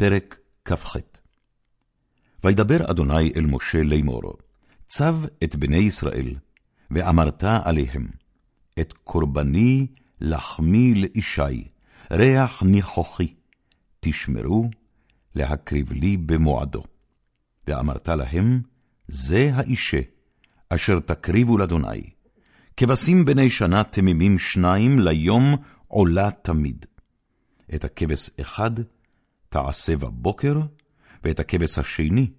פרק כ"ח וידבר אדוני אל משה לאמור, צב את בני ישראל, ואמרת עליהם, את קורבני לחמי לאישי, ריח ניחוחי, תשמרו להקריב לי במועדו. ואמרת להם, זה האישה, אשר תקריבו לאדוני. כבשים בני שנה תמימים שניים ליום עולה תמיד. את הכבש אחד תעשה בבוקר, ואת הכבש השני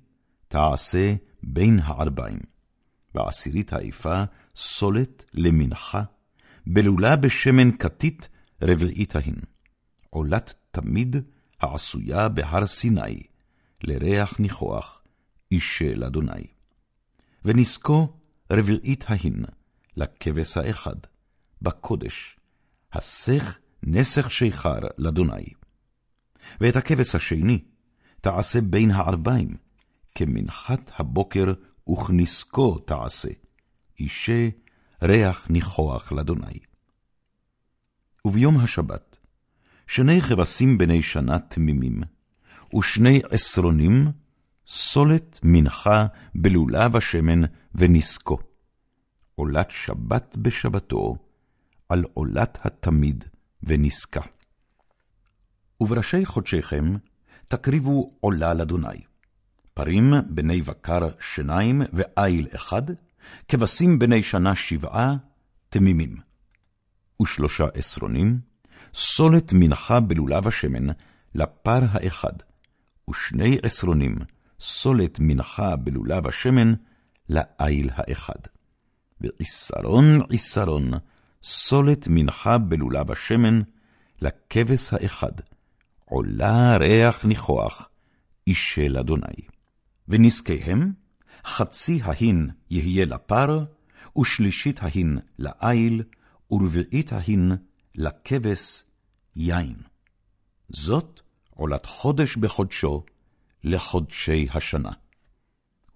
תעשה בין הערביים. בעשירית האיפה סולת למנחה, בלולה בשמן כתית רביעית ההין. עולת תמיד העשויה בהר סיני, לריח ניחוח, אישל אדוני. ונזקו רביעית ההין, לכבש האחד, בקודש, הסך נסך שיכר לאדוני. ואת הכבש השני תעשה בין הערביים, כמנחת הבוקר וכנסקו תעשה, אישה ריח ניחוח לאדוני. וביום השבת, שני כבשים בני שנה תמימים, ושני עשרונים, סולת מנחה בלולב השמן ונסקו. עולת שבת בשבתו, על עולת התמיד ונסקה. ובראשי חודשיכם תקריבו עולה לאדוני. פרים בני בקר שניים ואיל אחד, כבשים בני שנה שבעה, תמימים. ושלושה עשרונים, סולת מנחה בלולב השמן, לפר האחד, ושני עשרונים, סולת מנחה בלולב השמן, לאיל האחד. ועשרון עשרון, סולת מנחה בלולב השמן, לכבש האחד, עולה ריח ניחוח, אישל אדוני. ונזקיהם, חצי ההין יהיה לפר, ושלישית ההין לאיל, ורביעית ההין לכבש יין. זאת עולת חודש בחודשו, לחודשי השנה.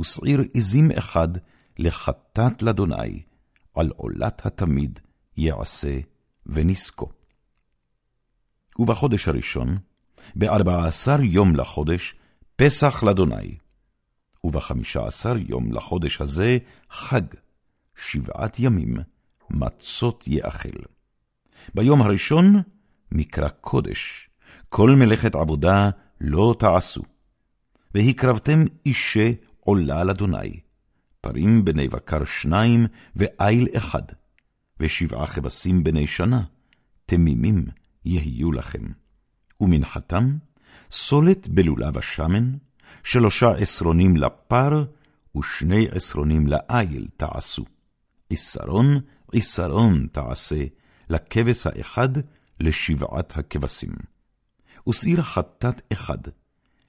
ושעיר עזים אחד לחטאת לאדוני, על עולת התמיד יעשה ונזקו. ובחודש הראשון, בארבע עשר יום לחודש, פסח לאדוני. ובחמישה עשר יום לחודש הזה, חג, שבעת ימים, מצות יאכל. ביום הראשון, מקרא קודש, כל מלאכת עבודה לא תעשו. והקרבתם אישה עולה לאדוני, פרים בני בקר שניים ואיל אחד, ושבעה כבשים בני שנה, תמימים יהיו לכם. ומנחתם, סולת בלולב השמן, שלושה עשרונים לפר, ושני עשרונים לאיל תעשו. עשרון עשרון תעשה, לכבש האחד, לשבעת הכבשים. ושעיר חטאת אחד,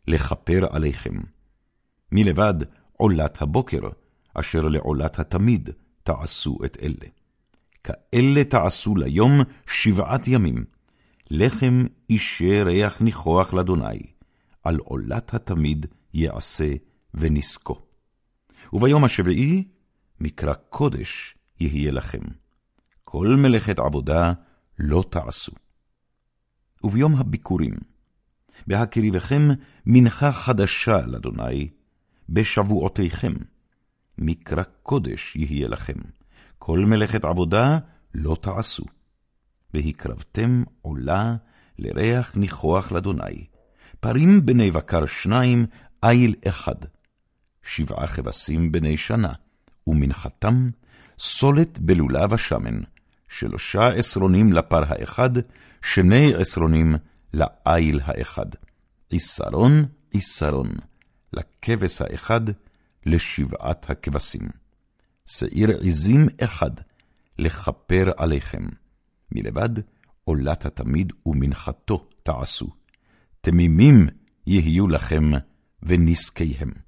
לכפר עליכם. מלבד עולת הבוקר, אשר לעולת התמיד תעשו את אלה. כאלה תעשו ליום שבעת ימים, לחם אישי ריח ניחוח לאדוני, על עולת התמיד יעשה ונזקו. וביום השביעי, מקרא קודש יהיה לכם. כל מלאכת עבודה לא תעשו. וביום הביקורים, בהקריבכם מנחה חדשה לאדוני, בשבועותיכם, מקרא קודש יהיה לכם. כל מלאכת עבודה לא תעשו. והקרבתם עולה לריח ניחוח לאדוני, פרים בני בקר שניים, איל אחד, שבעה כבשים בני שנה, ומנחתם, סולת בלולב השמן, שלושה עשרונים לפר האחד, שני עשרונים לאיל האחד, עשרון עשרון, לכבש האחד, לשבעת הכבשים. שעיר עזים אחד, לכפר עליכם. מלבד עולת התמיד ומנחתו תעשו. תמימים יהיו לכם ונזקיהם.